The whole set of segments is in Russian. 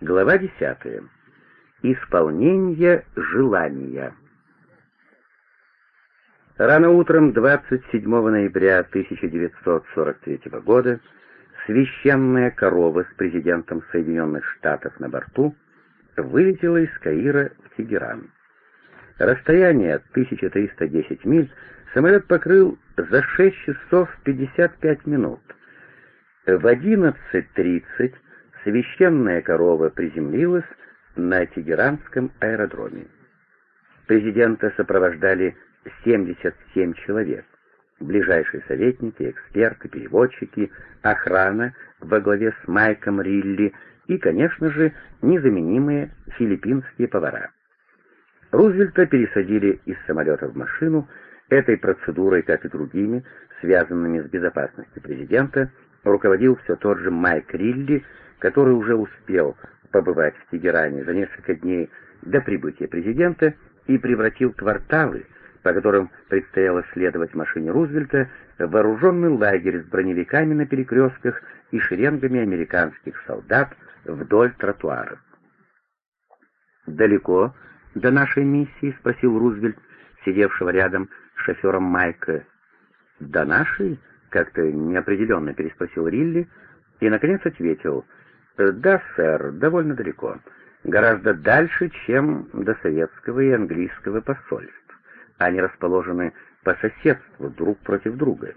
Глава 10. Исполнение желания. Рано утром 27 ноября 1943 года священная корова с президентом Соединенных Штатов на борту вылетела из Каира в Тегеран. Расстояние 1310 миль самолет покрыл за 6 часов 55 минут. В 11.30 священная корова приземлилась на Тегеранском аэродроме. Президента сопровождали 77 человек. Ближайшие советники, эксперты, переводчики, охрана во главе с Майком Рилли и, конечно же, незаменимые филиппинские повара. Рузвельта пересадили из самолета в машину. Этой процедурой, как и другими, связанными с безопасностью президента, руководил все тот же Майк Рилли, который уже успел побывать в Тегеране за несколько дней до прибытия президента и превратил кварталы, по которым предстояло следовать машине Рузвельта, в вооруженный лагерь с броневиками на перекрестках и шеренгами американских солдат вдоль тротуаров. «Далеко до нашей миссии?» — спросил Рузвельт, сидевшего рядом с шофером Майка. «До нашей?» — как-то неопределенно переспросил Рилли и, наконец, ответил — «Да, сэр, довольно далеко. Гораздо дальше, чем до советского и английского посольств. Они расположены по соседству друг против друга».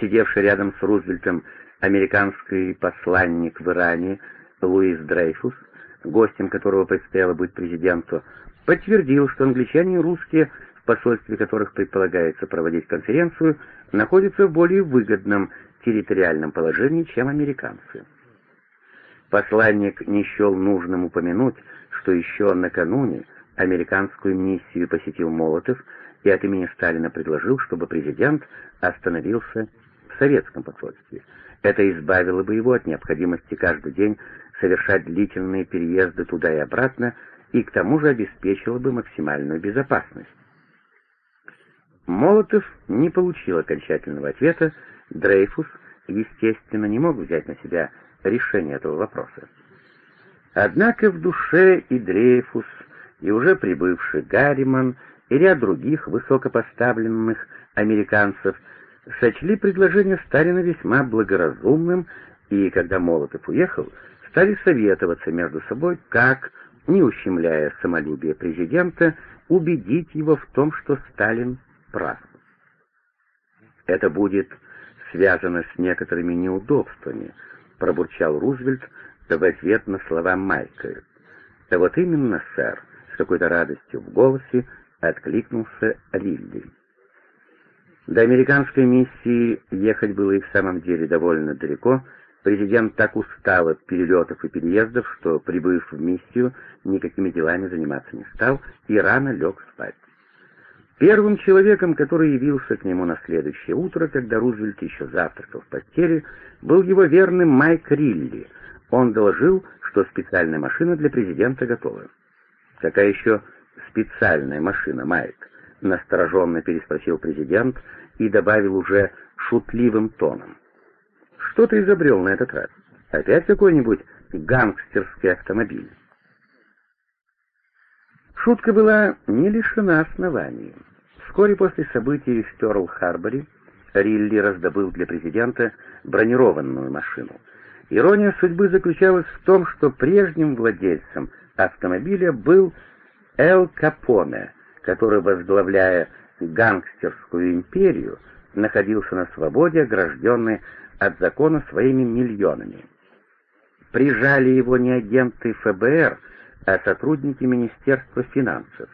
Сидевший рядом с Рузвельтом американский посланник в Иране Луис Дрейфус, гостем которого предстояло быть президенту, подтвердил, что англичане и русские, в посольстве которых предполагается проводить конференцию, находятся в более выгодном территориальном положении, чем американцы. Посланник не счел нужным упомянуть, что еще накануне американскую миссию посетил Молотов и от имени Сталина предложил, чтобы президент остановился в советском посольстве. Это избавило бы его от необходимости каждый день совершать длительные переезды туда и обратно и к тому же обеспечило бы максимальную безопасность. Молотов не получил окончательного ответа, Дрейфус, естественно, не мог взять на себя решение этого вопроса. Однако в душе и Дрейфус, и уже прибывший Гарриман, и ряд других высокопоставленных американцев сочли предложение Сталина весьма благоразумным, и когда Молотов уехал, стали советоваться между собой, как, не ущемляя самолюбие президента, убедить его в том, что Сталин прав. Это будет связано с некоторыми неудобствами, — пробурчал Рузвельт в ответ на слова Майка. «Да вот именно, сэр», — с какой-то радостью в голосе откликнулся Лилли. До американской миссии ехать было и в самом деле довольно далеко. Президент так устал от перелетов и переездов, что, прибыв в миссию, никакими делами заниматься не стал и рано лег спать. Первым человеком, который явился к нему на следующее утро, когда Рузвельт еще завтракал в постели, был его верный Майк Рилли. Он доложил, что специальная машина для президента готова. «Какая еще специальная машина, Майк?» — настороженно переспросил президент и добавил уже шутливым тоном. «Что ты изобрел на этот раз? Опять какой-нибудь гангстерский автомобиль?» Шутка была не лишена оснований. Вскоре после событий в Пёрл-Харборе Рилли раздобыл для президента бронированную машину. Ирония судьбы заключалась в том, что прежним владельцем автомобиля был Эл Капоне, который, возглавляя гангстерскую империю, находился на свободе, огражденный от закона своими миллионами. Прижали его не агенты ФБР, а сотрудники Министерства финансов.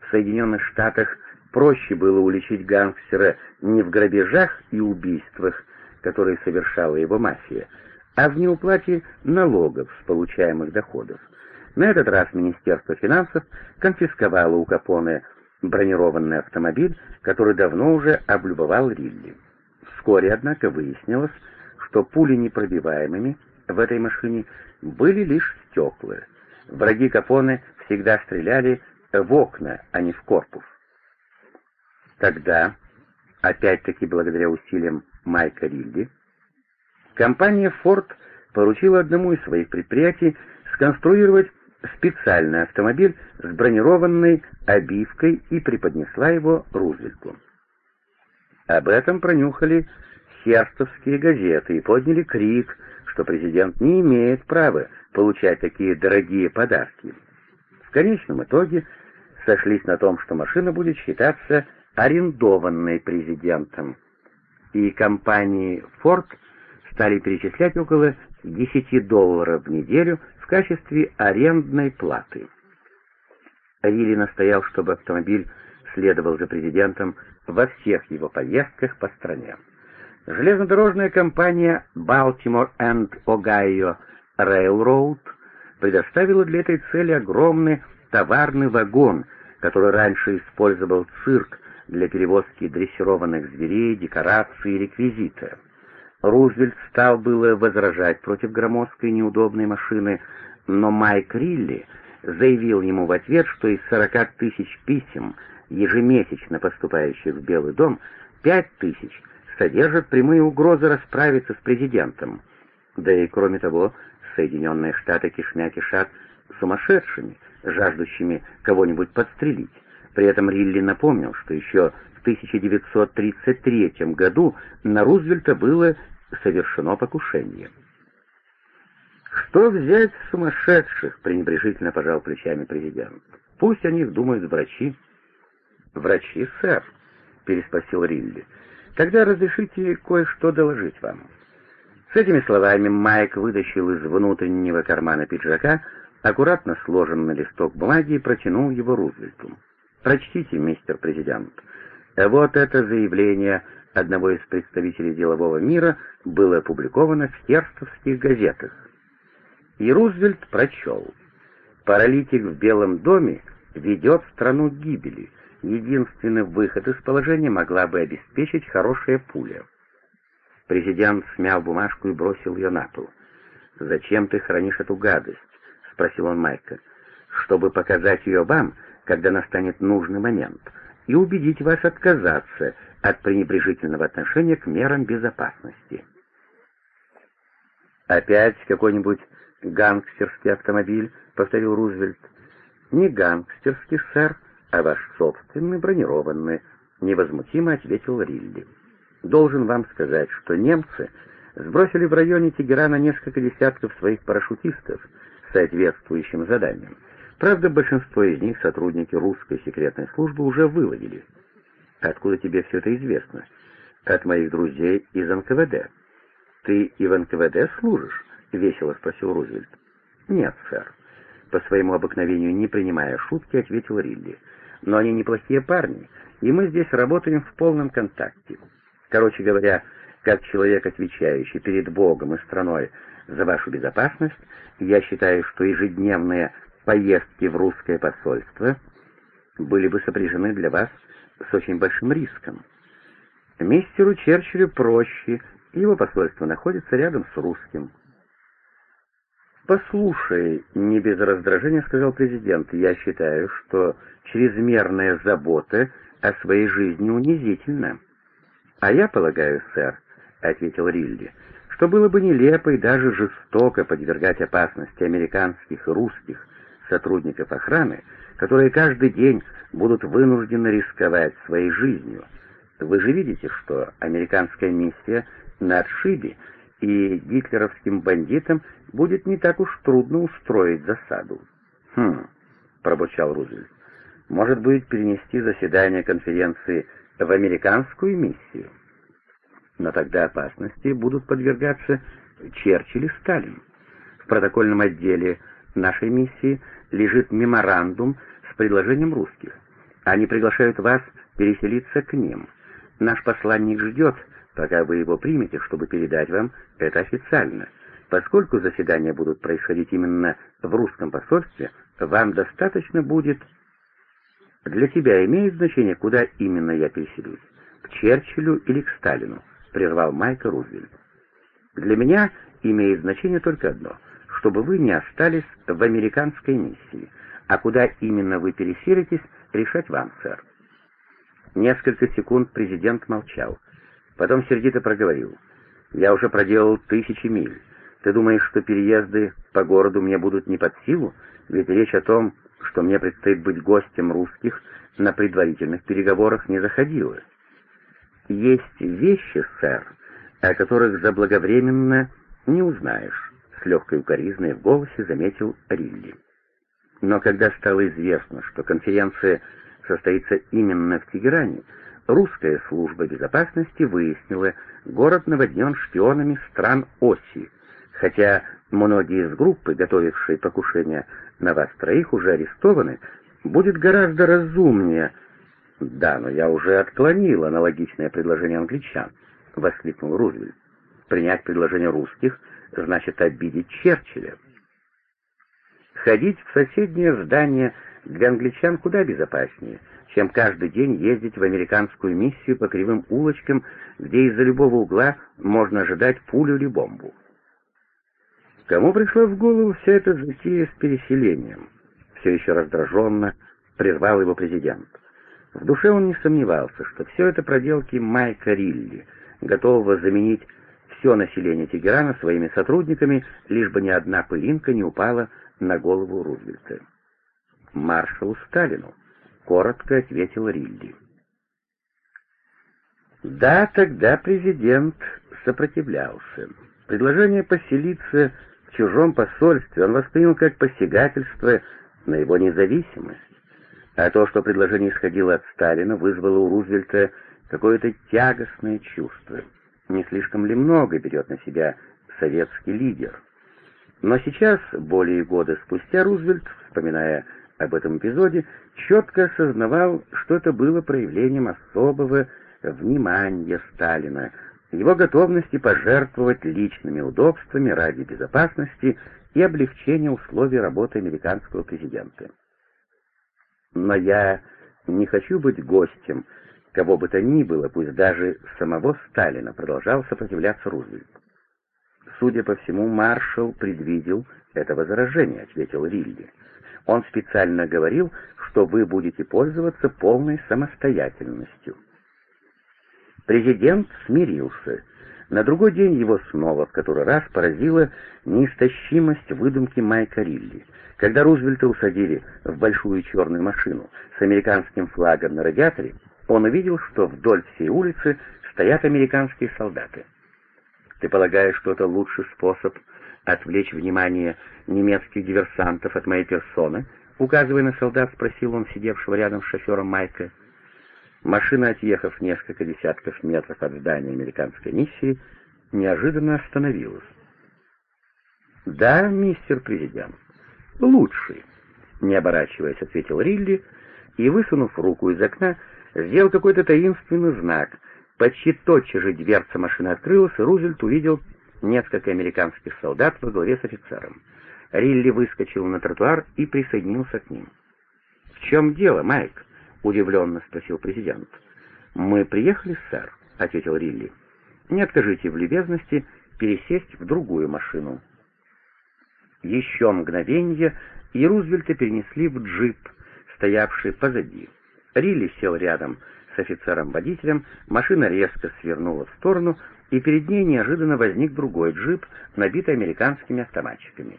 В Соединенных Штатах проще было уличить гангстера не в грабежах и убийствах, которые совершала его мафия, а в неуплате налогов с получаемых доходов. На этот раз Министерство финансов конфисковало у Капоне бронированный автомобиль, который давно уже облюбовал Рилли. Вскоре, однако, выяснилось, что пули непробиваемыми в этой машине были лишь стекла. Враги Капоне всегда стреляли в окна, а не в корпус. Тогда, опять-таки благодаря усилиям Майка Рилли, компания Ford поручила одному из своих предприятий сконструировать специальный автомобиль с бронированной обивкой и преподнесла его Рузвельту. Об этом пронюхали херстовские газеты и подняли крик, что президент не имеет права получать такие дорогие подарки. В конечном итоге сошлись на том, что машина будет считаться арендованной президентом, и компании Ford стали перечислять около 10 долларов в неделю в качестве арендной платы. Рилли настоял, чтобы автомобиль следовал за президентом во всех его поездках по стране. Железнодорожная компания Baltimore and Ohio Railroad предоставила для этой цели огромный товарный вагон, который раньше использовал цирк для перевозки дрессированных зверей, декораций и реквизита. Рузвельт стал было возражать против громоздкой неудобной машины, но Майк Рилли заявил ему в ответ, что из 40 тысяч писем, ежемесячно поступающих в Белый дом, 5 тысяч содержат прямые угрозы расправиться с президентом. Да и кроме того, Соединенные Штаты кишмя-кишат сумасшедшими, жаждущими кого-нибудь подстрелить. При этом Рилли напомнил, что еще в 1933 году на Рузвельта было совершено покушение. «Что взять с сумасшедших?» — пренебрежительно пожал плечами президент. «Пусть о них думают врачи». «Врачи, сэр?» — переспросил Рилли. «Тогда разрешите кое-что доложить вам». С этими словами Майк вытащил из внутреннего кармана пиджака аккуратно сложенный листок бумаги и протянул его Рузвельту. «Прочтите, мистер президент. Вот это заявление одного из представителей делового мира было опубликовано в херстовских газетах. И Рузвельт прочел. «Паралитик в Белом доме ведет страну к гибели. Единственный выход из положения могла бы обеспечить хорошая пуля». Президент смял бумажку и бросил ее на пол. «Зачем ты хранишь эту гадость?» — спросил он Майка. «Чтобы показать ее вам, когда настанет нужный момент, и убедить вас отказаться от пренебрежительного отношения к мерам безопасности». «Опять какой-нибудь гангстерский автомобиль?» — повторил Рузвельт. «Не гангстерский, сэр, а ваш собственный бронированный», — невозмутимо ответил Рилли. «Должен вам сказать, что немцы сбросили в районе Тегерана несколько десятков своих парашютистов с соответствующим заданием. Правда, большинство из них сотрудники русской секретной службы уже выловили. Откуда тебе все это известно? От моих друзей из НКВД. Ты и в НКВД служишь? Весело спросил Рузвельт. Нет, сэр. По своему обыкновению, не принимая шутки, ответил Рилли. Но они неплохие парни, и мы здесь работаем в полном контакте. Короче говоря, как человек, отвечающий перед Богом и страной за вашу безопасность, я считаю, что ежедневные поездки в русское посольство были бы сопряжены для вас с очень большим риском. Мистеру Черчиллю проще, его посольство находится рядом с русским. «Послушай», — не без раздражения сказал президент, — «я считаю, что чрезмерная забота о своей жизни унизительна». «А я полагаю, сэр», — ответил Рилли, — «что было бы нелепо и даже жестоко подвергать опасности американских и русских сотрудников охраны, которые каждый день будут вынуждены рисковать своей жизнью. Вы же видите, что американская миссия на отшибе, и гитлеровским бандитам будет не так уж трудно устроить засаду. «Хм», — пробурчал Рузвельт, — «может быть, перенести заседание конференции в американскую миссию?» Но тогда опасности будут подвергаться Черчилль и Сталин. В протокольном отделе нашей миссии лежит меморандум с предложением русских. Они приглашают вас переселиться к ним. Наш посланник ждет, пока вы его примете, чтобы передать вам это официально. Поскольку заседания будут происходить именно в русском посольстве, вам достаточно будет... Для тебя имеет значение, куда именно я переселюсь? К Черчиллю или к Сталину? Прервал Майка Рузвельт. Для меня имеет значение только одно — чтобы вы не остались в американской миссии, а куда именно вы переселитесь, решать вам, сэр. Несколько секунд президент молчал. Потом сердито проговорил. «Я уже проделал тысячи миль. Ты думаешь, что переезды по городу мне будут не под силу? Ведь речь о том, что мне предстоит быть гостем русских, на предварительных переговорах не заходила. Есть вещи, сэр, о которых заблаговременно не узнаешь, с легкой укоризной в голосе заметил Рилли. Но когда стало известно, что конференция состоится именно в Тегеране, русская служба безопасности выяснила, город наводнен шпионами стран оси, хотя многие из группы, готовившие покушение на вас троих, уже арестованы, будет гораздо разумнее. Да, но я уже отклонил аналогичное предложение англичан, — воскликнул Рузвельт. Принять предложение русских значит обидеть Черчилля. Ходить в соседнее здание для англичан куда безопаснее, чем каждый день ездить в американскую миссию по кривым улочкам, где из-за любого угла можно ожидать пулю или бомбу. Кому пришла в голову вся эта затея с переселением? Все еще раздраженно прервал его президент. В душе он не сомневался, что все это проделки Майка Рилли, готового заменить все население Тегерана своими сотрудниками, лишь бы ни одна пылинка не упала на голову Рузвельта. «Маршалу Сталину», — коротко ответил Рилли. Да, тогда президент сопротивлялся. Предложение поселиться в чужом посольстве он воспринял как посягательство на его независимость. А то, что предложение исходило от Сталина, вызвало у Рузвельта какое-то тягостное чувство. Не слишком ли много берет на себя советский лидер? Но сейчас, более года спустя, Рузвельт, вспоминая об этом эпизоде, четко осознавал, что это было проявлением особого внимания Сталина, его готовности пожертвовать личными удобствами ради безопасности и облегчения условий работы американского президента. Но я не хочу быть гостем кого бы то ни было, пусть даже самого Сталина, продолжал сопротивляться Рузвельт. Судя по всему, маршал предвидел это возражение, ответил Рилли. Он специально говорил, что вы будете пользоваться полной самостоятельностью. Президент смирился. На другой день его снова в который раз поразила неистощимость выдумки Майка Рилли. Когда Рузвельта усадили в большую черную машину с американским флагом на радиаторе, он увидел, что вдоль всей улицы стоят американские солдаты. «Ты полагаешь, что это лучший способ отвлечь внимание немецких диверсантов от моей персоны?» Указывая на солдат, спросил он сидевшего рядом с шофером Майка. Машина, отъехав несколько десятков метров от здания американской миссии, неожиданно остановилась. «Да, мистер президент, лучший», — не оборачиваясь, ответил Рилли, и, высунув руку из окна, сделал какой-то таинственный знак. Почти тотчас же дверца машины открылась, и Рузвельт увидел несколько американских солдат во главе с офицером. Рилли выскочил на тротуар и присоединился к ним. «В чем дело, Майк?» — удивленно спросил президент. «Мы приехали, сэр», — ответил Рилли. «Не откажите в любезности пересесть в другую машину». Еще мгновенье, и Рузвельта перенесли в джип, стоявший позади. Рилли сел рядом с офицером-водителем, машина резко свернула в сторону, и перед ней неожиданно возник другой джип, набитый американскими автоматчиками.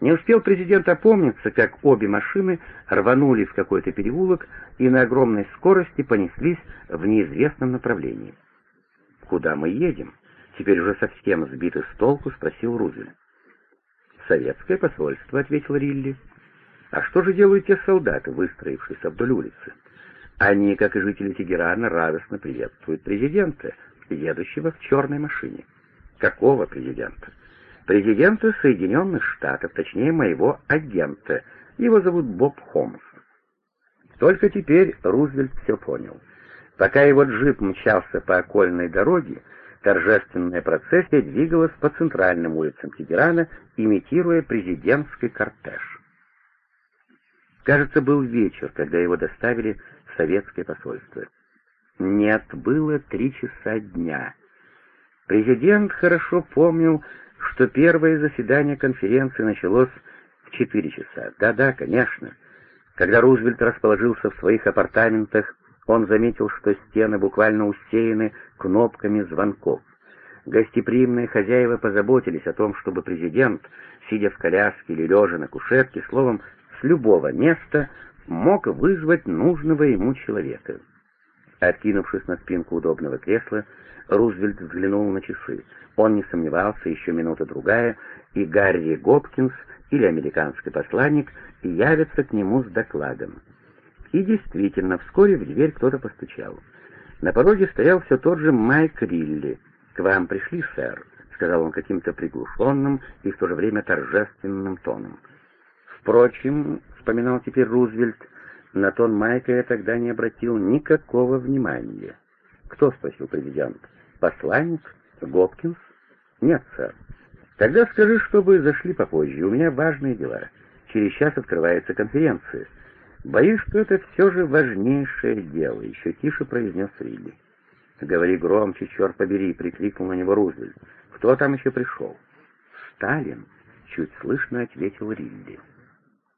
Не успел президент опомниться, как обе машины рванули в какой-то переулок и на огромной скорости понеслись в неизвестном направлении. «Куда мы едем?» — теперь уже совсем сбитый с толку спросил Рузвельт. «Советское посольство», — ответил Рилли. «А что же делают те солдаты, выстроившиеся вдоль улицы?» Они, как и жители Тегерана, радостно приветствуют президента, едущего в черной машине. Какого президента? Президента Соединенных Штатов, точнее, моего агента. Его зовут Боб Холмс. Только теперь Рузвельт все понял. Пока его джип мчался по окольной дороге, торжественная процессия двигалась по центральным улицам Тегерана, имитируя президентский кортеж. Кажется, был вечер, когда его доставили советское посольство. Нет, было три часа дня. Президент хорошо помнил, что первое заседание конференции началось в четыре часа. Да-да, конечно. Когда Рузвельт расположился в своих апартаментах, он заметил, что стены буквально усеяны кнопками звонков. Гостеприимные хозяева позаботились о том, чтобы президент, сидя в коляске или лежа на кушетке, словом, с любого места, мог вызвать нужного ему человека. Откинувшись на спинку удобного кресла, Рузвельт взглянул на часы. Он не сомневался, еще минута-другая, и Гарри Гопкинс или американский посланник явятся к нему с докладом. И действительно, вскоре в дверь кто-то постучал. На пороге стоял все тот же Майк Рилли. «К вам пришли, сэр», — сказал он каким-то приглушенным и в то же время торжественным тоном. Впрочем, — вспоминал теперь Рузвельт, — на тон Майка я тогда не обратил никакого внимания. «Кто?» — спросил президент. «Посланник? Гопкинс?» «Нет, сэр». «Тогда скажи, чтобы зашли попозже. У меня важные дела. Через час открывается конференция. Боюсь, что это все же важнейшее дело», — еще тише произнес Рилли. «Говори громче, черт побери!» — прикрикнул на него Рузвельт. «Кто там еще пришел?» «Сталин!» — чуть слышно ответил Рилли.